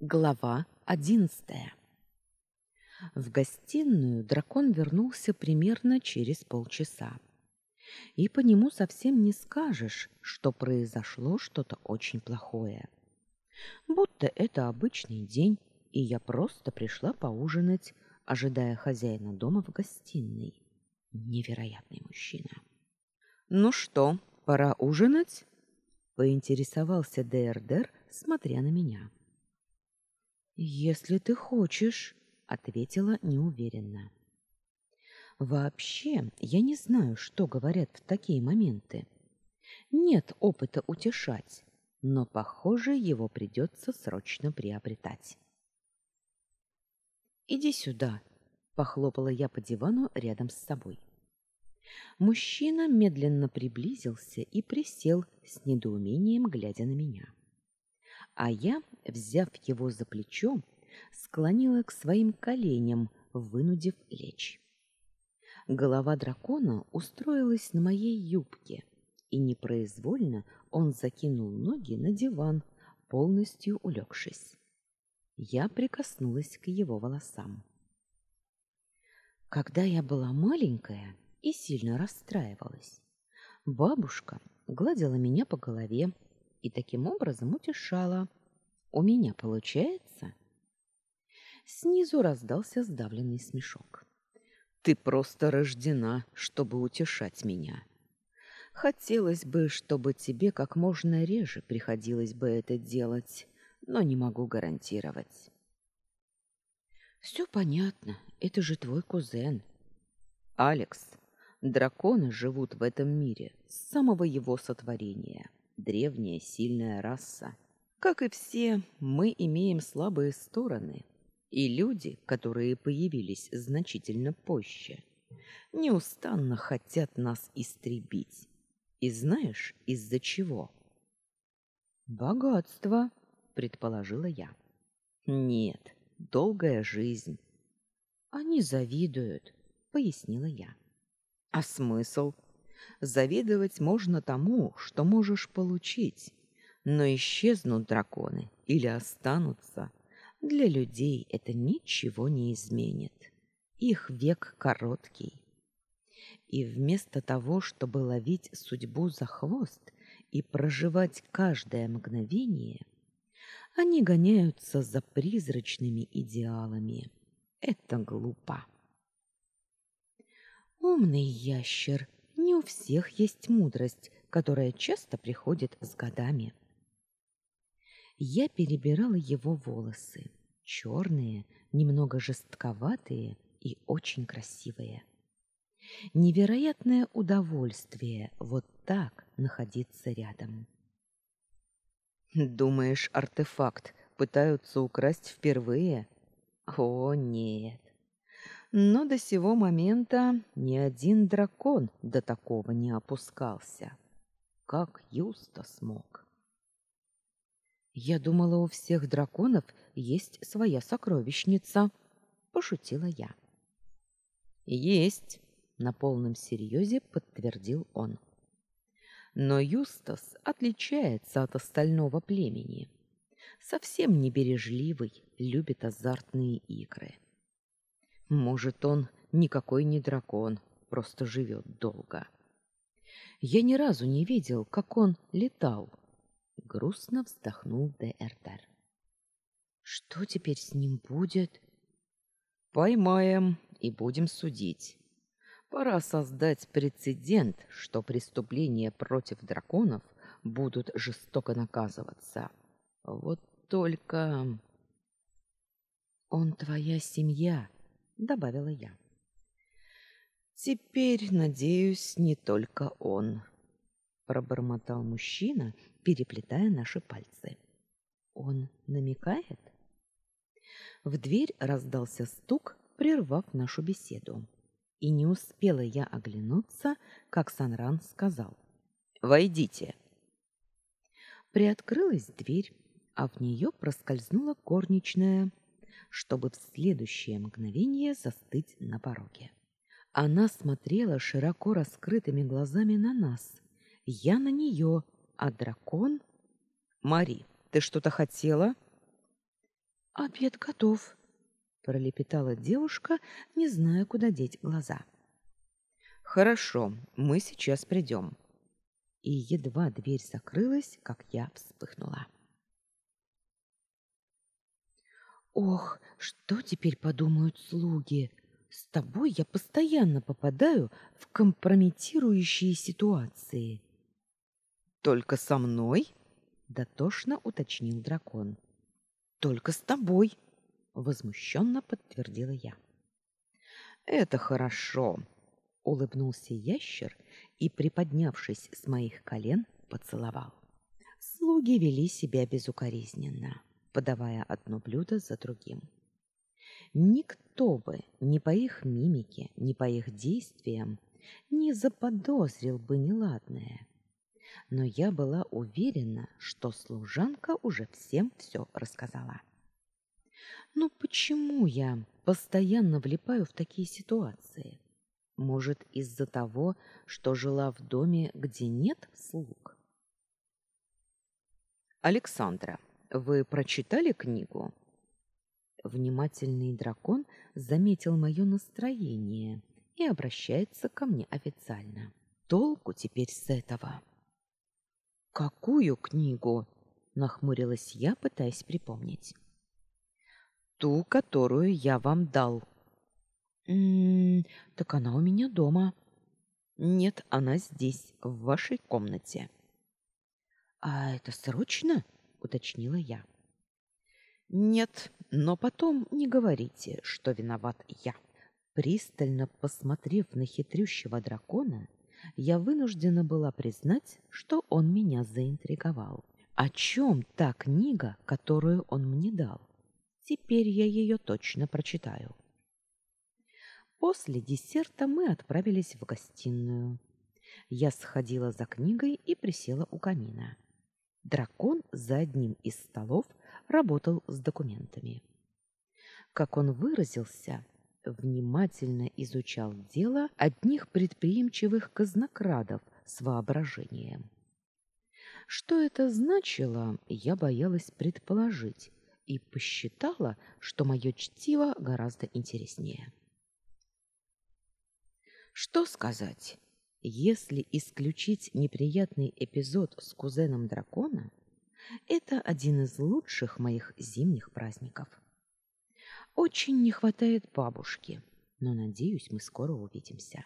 Глава одиннадцатая. В гостиную дракон вернулся примерно через полчаса. И по нему совсем не скажешь, что произошло что-то очень плохое. Будто это обычный день, и я просто пришла поужинать, ожидая хозяина дома в гостиной. Невероятный мужчина. «Ну что, пора ужинать?» — поинтересовался ДРДР, смотря на меня. Если ты хочешь, ответила неуверенно. Вообще, я не знаю, что говорят в такие моменты. Нет опыта утешать, но, похоже, его придется срочно приобретать. Иди сюда, похлопала я по дивану рядом с собой. Мужчина медленно приблизился и присел с недоумением, глядя на меня а я, взяв его за плечо, склонила к своим коленям, вынудив лечь. Голова дракона устроилась на моей юбке, и непроизвольно он закинул ноги на диван, полностью улегшись. Я прикоснулась к его волосам. Когда я была маленькая и сильно расстраивалась, бабушка гладила меня по голове, и таким образом утешала. У меня получается? Снизу раздался сдавленный смешок. Ты просто рождена, чтобы утешать меня. Хотелось бы, чтобы тебе как можно реже приходилось бы это делать, но не могу гарантировать. Все понятно, это же твой кузен. Алекс, драконы живут в этом мире с самого его сотворения древняя сильная раса. Как и все, мы имеем слабые стороны, и люди, которые появились значительно позже, неустанно хотят нас истребить. И знаешь, из-за чего? Богатство, предположила я. Нет, долгая жизнь. Они завидуют, пояснила я. А смысл? Завидовать можно тому, что можешь получить, но исчезнут драконы или останутся. Для людей это ничего не изменит. Их век короткий. И вместо того, чтобы ловить судьбу за хвост и проживать каждое мгновение, они гоняются за призрачными идеалами. Это глупо. Умный ящер не у всех есть мудрость, которая часто приходит с годами. Я перебирала его волосы, черные, немного жестковатые и очень красивые. Невероятное удовольствие вот так находиться рядом. Думаешь, артефакт пытаются украсть впервые? О, нет но до сего момента ни один дракон до такого не опускался. Как Юста смог? Я думала, у всех драконов есть своя сокровищница, пошутила я. Есть, на полном серьезе подтвердил он. Но Юстас отличается от остального племени. Совсем не бережливый, любит азартные игры. Может, он никакой не дракон, просто живет долго. Я ни разу не видел, как он летал. Грустно вздохнул Д'Эртер. Что теперь с ним будет? Поймаем и будем судить. Пора создать прецедент, что преступления против драконов будут жестоко наказываться. Вот только он твоя семья, добавила я. Теперь, надеюсь, не только он, пробормотал мужчина, переплетая наши пальцы. Он намекает? В дверь раздался стук, прервав нашу беседу. И не успела я оглянуться, как Санран сказал: "Войдите". Приоткрылась дверь, а в нее проскользнула горничная чтобы в следующее мгновение застыть на пороге. Она смотрела широко раскрытыми глазами на нас. Я на нее, а дракон... «Мари, ты что-то хотела?» Обед готов, пролепетала девушка, не зная, куда деть глаза. Хорошо, мы сейчас придем. И едва дверь закрылась, как я вспыхнула. Ох, что теперь подумают слуги? С тобой я постоянно попадаю в компрометирующие ситуации. Только со мной? дотошно уточнил дракон. Только с тобой, возмущенно подтвердила я. Это хорошо, улыбнулся ящер и, приподнявшись с моих колен, поцеловал. Слуги вели себя безукоризненно подавая одно блюдо за другим. Никто бы ни по их мимике, ни по их действиям не заподозрил бы неладное. Но я была уверена, что служанка уже всем все рассказала. Но почему я постоянно влипаю в такие ситуации? Может, из-за того, что жила в доме, где нет слуг? Александра, вы прочитали книгу? Внимательный дракон заметил мое настроение и обращается ко мне официально. Толку теперь с этого? Какую книгу? нахмурилась я, пытаясь припомнить. Ту, которую я вам дал. М -м, так она у меня дома. Нет, она здесь, в вашей комнате. А это срочно? Уточнила я. Нет, но потом не говорите, что виноват я. Пристально посмотрев на хитрющего дракона, я вынуждена была признать, что он меня заинтриговал. О чем та книга, которую он мне дал? Теперь я ее точно прочитаю. После десерта мы отправились в гостиную. Я сходила за книгой и присела у камина. Дракон за одним из столов работал с документами. Как он выразился, внимательно изучал дело одних предприимчивых казнокрадов с воображением. Что это значило, я боялась предположить и посчитала, что мое чтиво гораздо интереснее. Что сказать? Если исключить неприятный эпизод с кузеном дракона, это один из лучших моих зимних праздников. Очень не хватает бабушки, но надеюсь, мы скоро увидимся.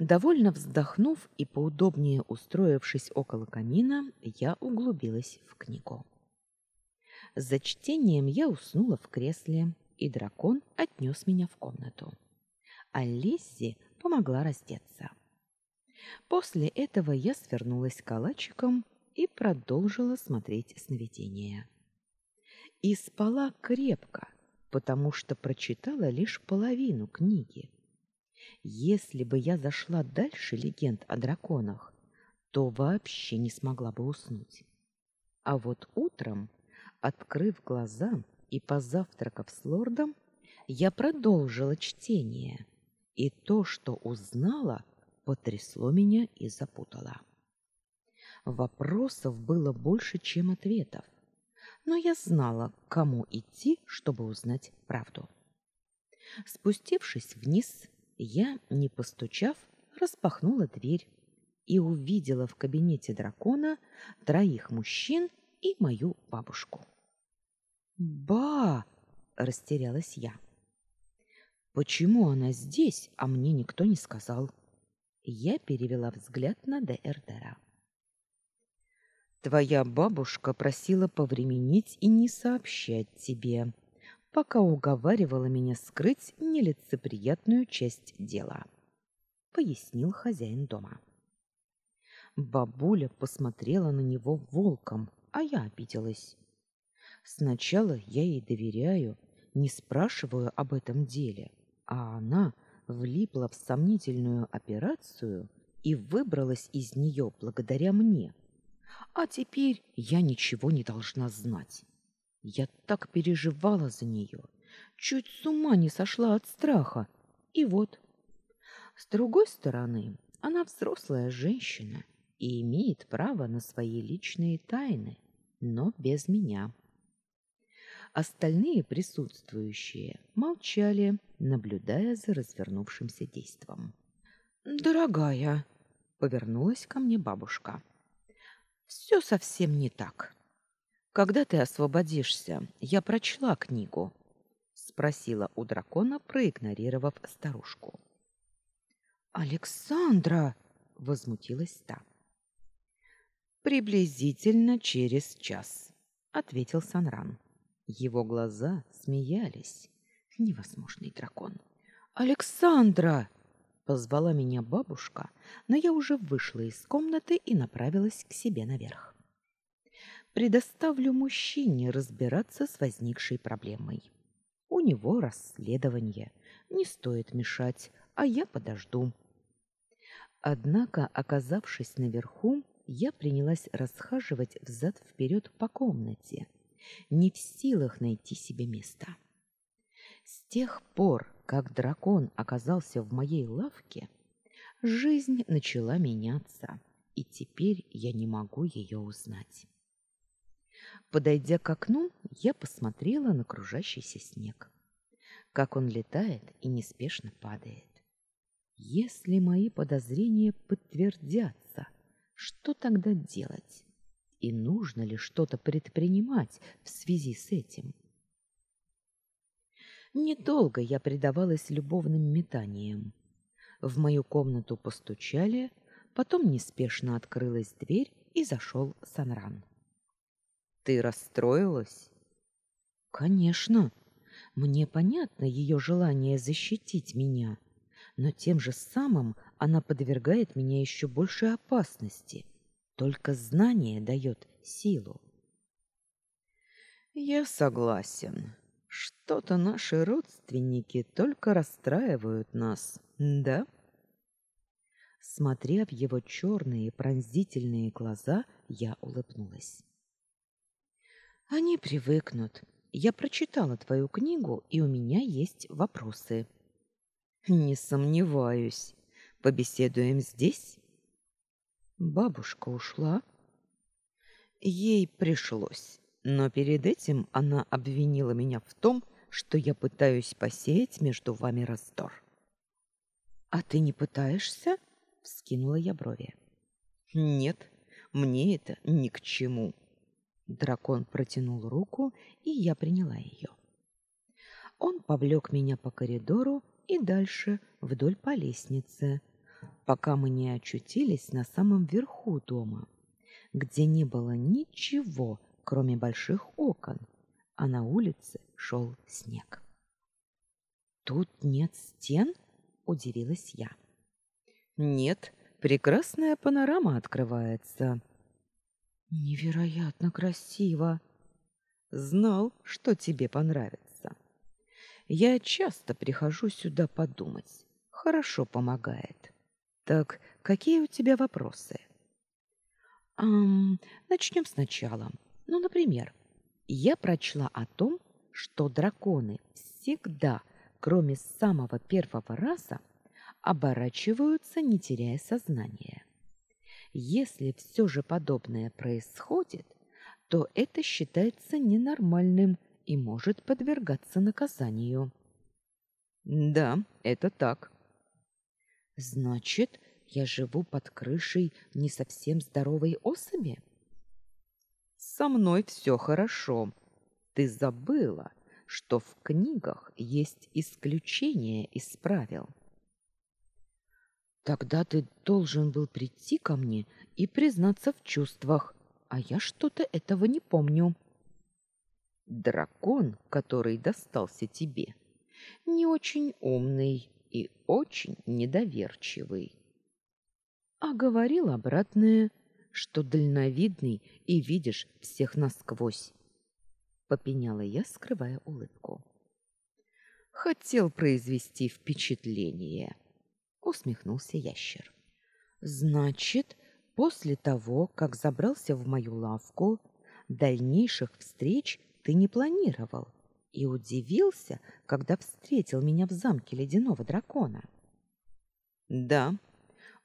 Довольно вздохнув и поудобнее устроившись около камина, я углубилась в книгу. За чтением я уснула в кресле, и дракон отнес меня в комнату. А Лиззи помогла раздеться. После этого я свернулась калачиком и продолжила смотреть сновидения. И спала крепко, потому что прочитала лишь половину книги. Если бы я зашла дальше легенд о драконах, то вообще не смогла бы уснуть. А вот утром, открыв глаза и позавтракав с лордом, я продолжила чтение, и то, что узнала, потрясло меня и запутало. Вопросов было больше, чем ответов, но я знала, к кому идти, чтобы узнать правду. Спустившись вниз, я, не постучав, распахнула дверь и увидела в кабинете дракона троих мужчин и мою бабушку. «Ба!» — растерялась я. «Почему она здесь, а мне никто не сказал?» Я перевела взгляд на Д'Эрдера. Твоя бабушка просила повременить и не сообщать тебе, пока уговаривала меня скрыть нелицеприятную часть дела, пояснил хозяин дома. Бабуля посмотрела на него волком, а я обиделась. Сначала я ей доверяю, не спрашиваю об этом деле, а она влипла в сомнительную операцию и выбралась из нее благодаря мне. А теперь я ничего не должна знать. Я так переживала за нее, чуть с ума не сошла от страха. И вот. С другой стороны, она взрослая женщина и имеет право на свои личные тайны, но без меня. Остальные присутствующие молчали, наблюдая за развернувшимся действом. «Дорогая», — повернулась ко мне бабушка, — «все совсем не так. Когда ты освободишься, я прочла книгу», — спросила у дракона, проигнорировав старушку. «Александра!» — возмутилась та. «Приблизительно через час», — ответил Санран. Его глаза смеялись. Невозможный дракон. «Александра!» — позвала меня бабушка, но я уже вышла из комнаты и направилась к себе наверх. Предоставлю мужчине разбираться с возникшей проблемой. У него расследование. Не стоит мешать, а я подожду. Однако, оказавшись наверху, я принялась расхаживать взад-вперед по комнате, не в силах найти себе места. С тех пор, как дракон оказался в моей лавке, жизнь начала меняться, и теперь я не могу ее узнать. Подойдя к окну, я посмотрела на кружащийся снег, как он летает и неспешно падает. Если мои подозрения подтвердятся, что тогда делать? И нужно ли что-то предпринимать в связи с этим. Недолго я предавалась любовным метаниям. В мою комнату постучали, потом неспешно открылась дверь и зашел Санран. Ты расстроилась? Конечно. Мне понятно ее желание защитить меня, но тем же самым она подвергает меня еще большей опасности. Только знание дает силу. Я согласен. Что-то наши родственники только расстраивают нас, да? Смотря в его черные пронзительные глаза, я улыбнулась. Они привыкнут. Я прочитала твою книгу, и у меня есть вопросы. Не сомневаюсь. Побеседуем здесь? Бабушка ушла. Ей пришлось, но перед этим она обвинила меня в том, что я пытаюсь посеять между вами раздор. А ты не пытаешься? вскинула я брови. Нет, мне это ни к чему. Дракон протянул руку, и я приняла ее. Он повлек меня по коридору и дальше вдоль по лестнице, пока мы не очутились на самом верху дома, где не было ничего, кроме больших окон, а на улице шел снег. Тут нет стен? удивилась я. Нет, прекрасная панорама открывается. Невероятно красиво. Знал, что тебе понравится. Я часто прихожу сюда подумать. Хорошо помогает. Так, какие у тебя вопросы? Эм, начнем сначала. Ну, например, я прочла о том, что драконы всегда, кроме самого первого раза, оборачиваются, не теряя сознания. Если все же подобное происходит, то это считается ненормальным и может подвергаться наказанию. Да, это так. Значит, я живу под крышей не совсем здоровой особи? Со мной все хорошо. Ты забыла, что в книгах есть исключения из правил. Тогда ты должен был прийти ко мне и признаться в чувствах, а я что-то этого не помню. Дракон, который достался тебе, не очень умный и очень недоверчивый. А говорил обратное, что дальновидный и видишь всех насквозь. Попеняла я, скрывая улыбку. Хотел произвести впечатление, усмехнулся ящер. Значит, после того, как забрался в мою лавку, дальнейших встреч ты не планировал и удивился, когда встретил меня в замке ледяного дракона. Да,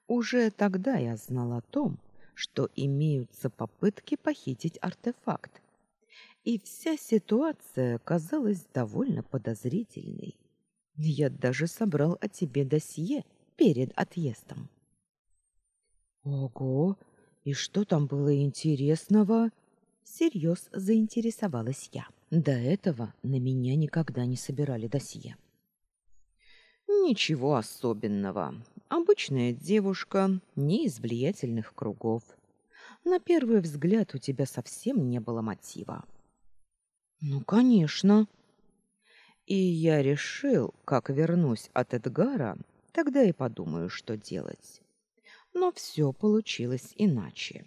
уже тогда я знал о том, что имеются попытки похитить артефакт. И вся ситуация казалась довольно подозрительной. Я даже собрал о тебе досье перед отъездом. Ого, и что там было интересного? Всерьез заинтересовалась я. До этого на меня никогда не собирали досье. Ничего особенного. Обычная девушка, не из влиятельных кругов. На первый взгляд у тебя совсем не было мотива. Ну, конечно. И я решил, как вернусь от Эдгара, тогда и подумаю, что делать. Но все получилось иначе.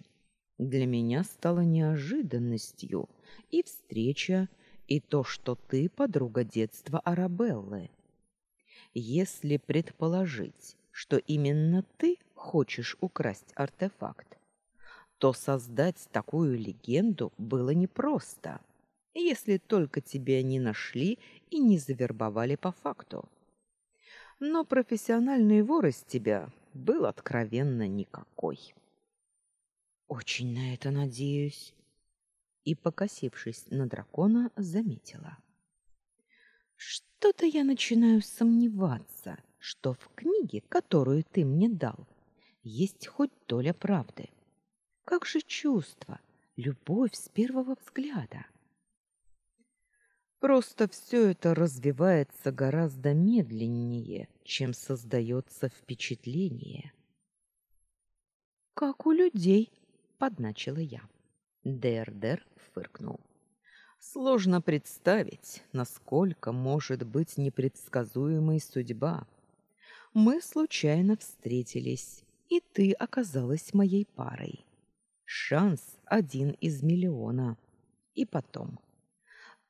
Для меня стало неожиданностью и встреча, и то, что ты подруга детства Арабеллы. Если предположить, что именно ты хочешь украсть артефакт, то создать такую легенду было непросто, если только тебя не нашли и не завербовали по факту. Но профессиональный вор из тебя был откровенно никакой. Очень на это надеюсь. И, покосившись на дракона, заметила. Что-то я начинаю сомневаться, что в книге, которую ты мне дал, есть хоть доля правды. Как же чувство, любовь с первого взгляда. Просто все это развивается гораздо медленнее, чем создается впечатление. Как у людей, подначила я. Дердер фыркнул. Сложно представить, насколько может быть непредсказуемой судьба. Мы случайно встретились, и ты оказалась моей парой. Шанс один из миллиона. И потом.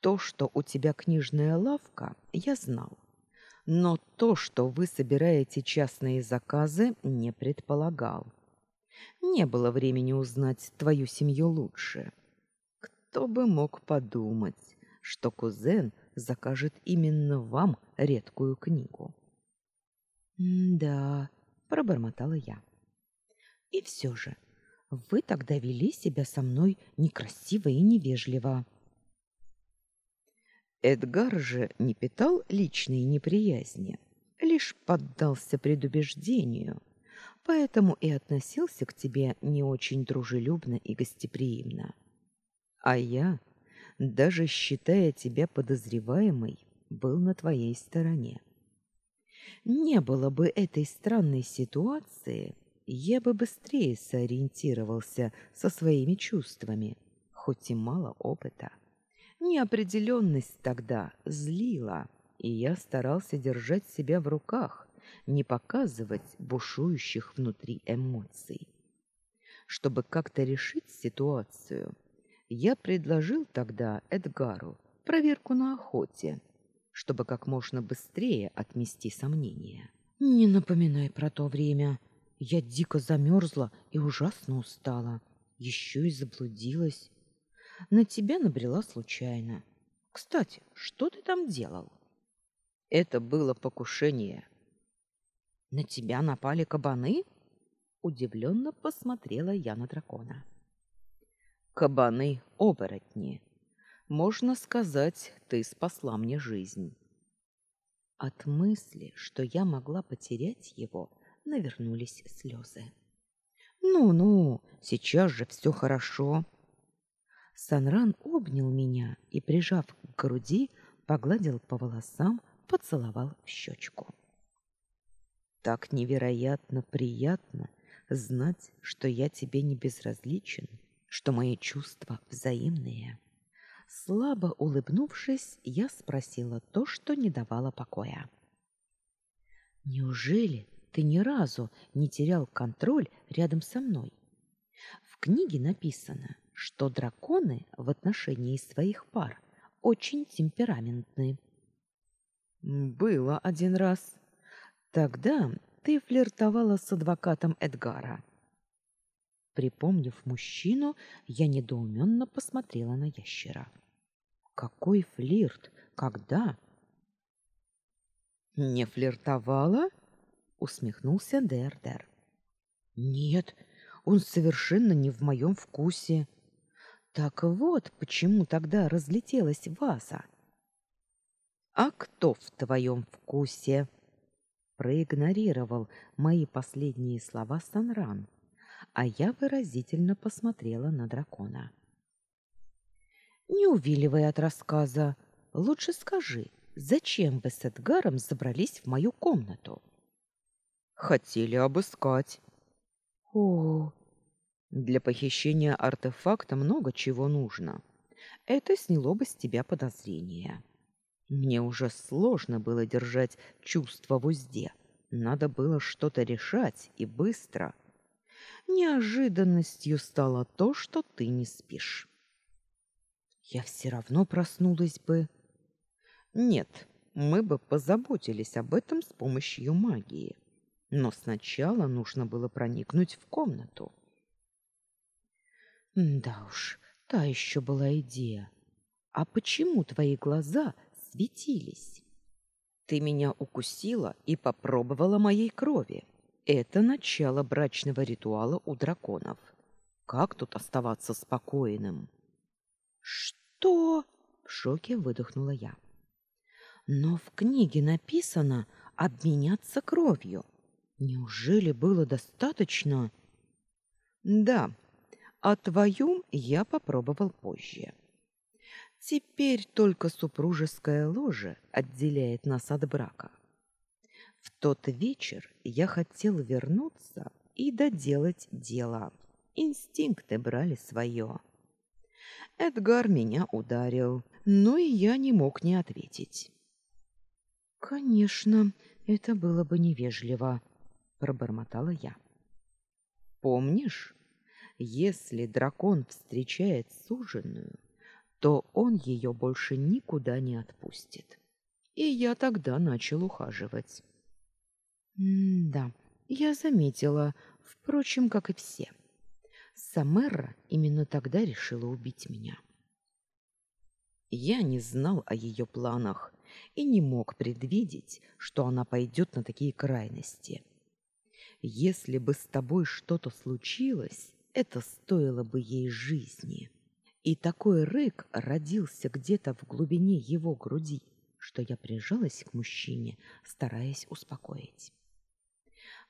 То, что у тебя книжная лавка, я знал. Но то, что вы собираете частные заказы, не предполагал. Не было времени узнать твою семью лучше. Кто бы мог подумать, что кузен закажет именно вам редкую книгу. «Да», — пробормотала я. «И все же, вы тогда вели себя со мной некрасиво и невежливо». Эдгар же не питал личной неприязни, лишь поддался предубеждению, поэтому и относился к тебе не очень дружелюбно и гостеприимно. А я, даже считая тебя подозреваемой, был на твоей стороне. Не было бы этой странной ситуации, я бы быстрее сориентировался со своими чувствами, хоть и мало опыта. Неопределенность тогда злила, и я старался держать себя в руках, не показывать бушующих внутри эмоций. Чтобы как-то решить ситуацию, я предложил тогда Эдгару проверку на охоте, чтобы как можно быстрее отмести сомнения. Не напоминай про то время. Я дико замерзла и ужасно устала. Еще и заблудилась. На тебя набрела случайно. Кстати, что ты там делал? Это было покушение. На тебя напали кабаны? Удивленно посмотрела я на дракона. Кабаны-оборотни. Можно сказать, ты спасла мне жизнь. От мысли, что я могла потерять его, навернулись слезы. Ну-ну, сейчас же все хорошо. Санран обнял меня и, прижав к груди, погладил по волосам, поцеловал в щечку. Так невероятно приятно знать, что я тебе не безразличен, что мои чувства взаимные. Слабо улыбнувшись, я спросила то, что не давало покоя. Неужели ты ни разу не терял контроль рядом со мной? В книге написано, что драконы в отношении своих пар очень темпераментны. Было один раз. Тогда ты флиртовала с адвокатом Эдгара. Припомнив мужчину, я недоуменно посмотрела на ящера. Какой флирт? Когда? Не флиртовала? усмехнулся Дердер. Нет, он совершенно не в моем вкусе. Так вот, почему тогда разлетелась ваза. А кто в твоем вкусе? Проигнорировал мои последние слова Санран, а я выразительно посмотрела на дракона. Не увиливай от рассказа, лучше скажи, зачем вы с Эдгаром забрались в мою комнату? Хотели обыскать. О, для похищения артефакта много чего нужно. Это сняло бы с тебя подозрения. Мне уже сложно было держать чувства в узде. Надо было что-то решать и быстро. Неожиданностью стало то, что ты не спишь. Я все равно проснулась бы. Нет, мы бы позаботились об этом с помощью магии. Но сначала нужно было проникнуть в комнату. Да уж, та еще была идея. А почему твои глаза светились? Ты меня укусила и попробовала моей крови. Это начало брачного ритуала у драконов. Как тут оставаться спокойным? Что? В шоке выдохнула я. Но в книге написано обменяться кровью. Неужели было достаточно? Да, а твою я попробовал позже. Теперь только супружеское ложе отделяет нас от брака. В тот вечер я хотел вернуться и доделать дело. Инстинкты брали свое. Эдгар меня ударил, но и я не мог не ответить. Конечно, это было бы невежливо, пробормотала я. Помнишь, если дракон встречает суженую, то он ее больше никуда не отпустит. И я тогда начал ухаживать. М-да, я заметила, впрочем, как и все. Самерра именно тогда решила убить меня. Я не знал о ее планах и не мог предвидеть, что она пойдет на такие крайности. Если бы с тобой что-то случилось, это стоило бы ей жизни. И такой рык родился где-то в глубине его груди, что я прижалась к мужчине, стараясь успокоить.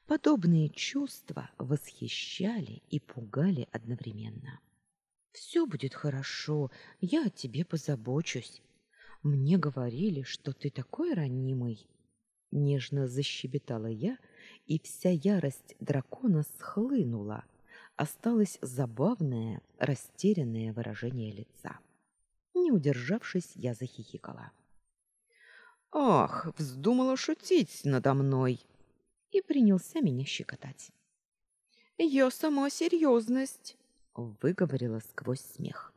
Подобные чувства восхищали и пугали одновременно. Все будет хорошо, я о тебе позабочусь. Мне говорили, что ты такой ранимый. Нежно защебетала я, и вся ярость дракона схлынула, осталось забавное, растерянное выражение лица. Не удержавшись, я захихикала. «Ах, вздумала шутить надо мной!» И принялся меня щекотать. «Я сама серьезность!» — выговорила сквозь смех.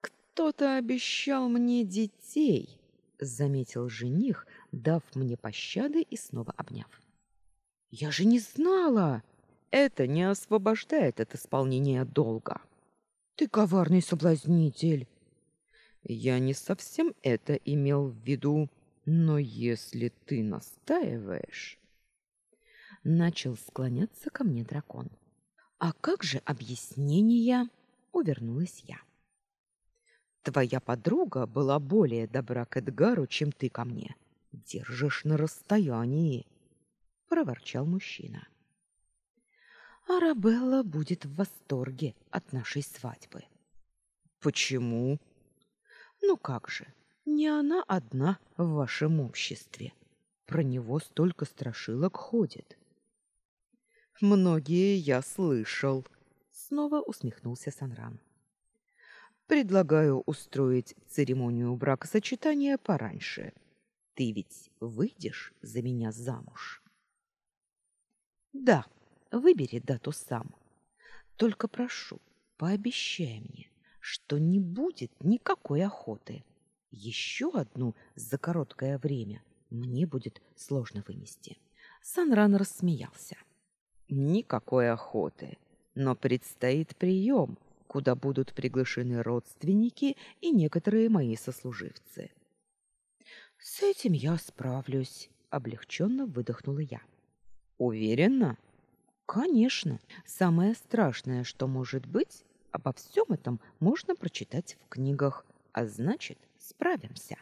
«Кто-то обещал мне детей!» — заметил жених, дав мне пощады и снова обняв. «Я же не знала!» Это не освобождает от исполнения долга. Ты коварный соблазнитель. Я не совсем это имел в виду, но если ты настаиваешь, начал склоняться ко мне дракон. А как же объяснение? увернулась я. Твоя подруга была более добра к Эдгару, чем ты ко мне. Держишь на расстоянии, проворчал мужчина. Арабелла будет в восторге от нашей свадьбы. Почему? Ну как же, не она одна в вашем обществе. Про него столько страшилок ходит. Многие я слышал. Снова усмехнулся Санран. Предлагаю устроить церемонию бракосочетания пораньше. Ты ведь выйдешь за меня замуж? Да, Выбери дату сам. Только прошу, пообещай мне, что не будет никакой охоты. Еще одну за короткое время мне будет сложно вынести. Санран рассмеялся. Никакой охоты, но предстоит прием, куда будут приглашены родственники и некоторые мои сослуживцы. С этим я справлюсь, облегченно выдохнула я. Уверена? Конечно, самое страшное, что может быть, Обо всем этом можно прочитать в книгах, а значит, справимся.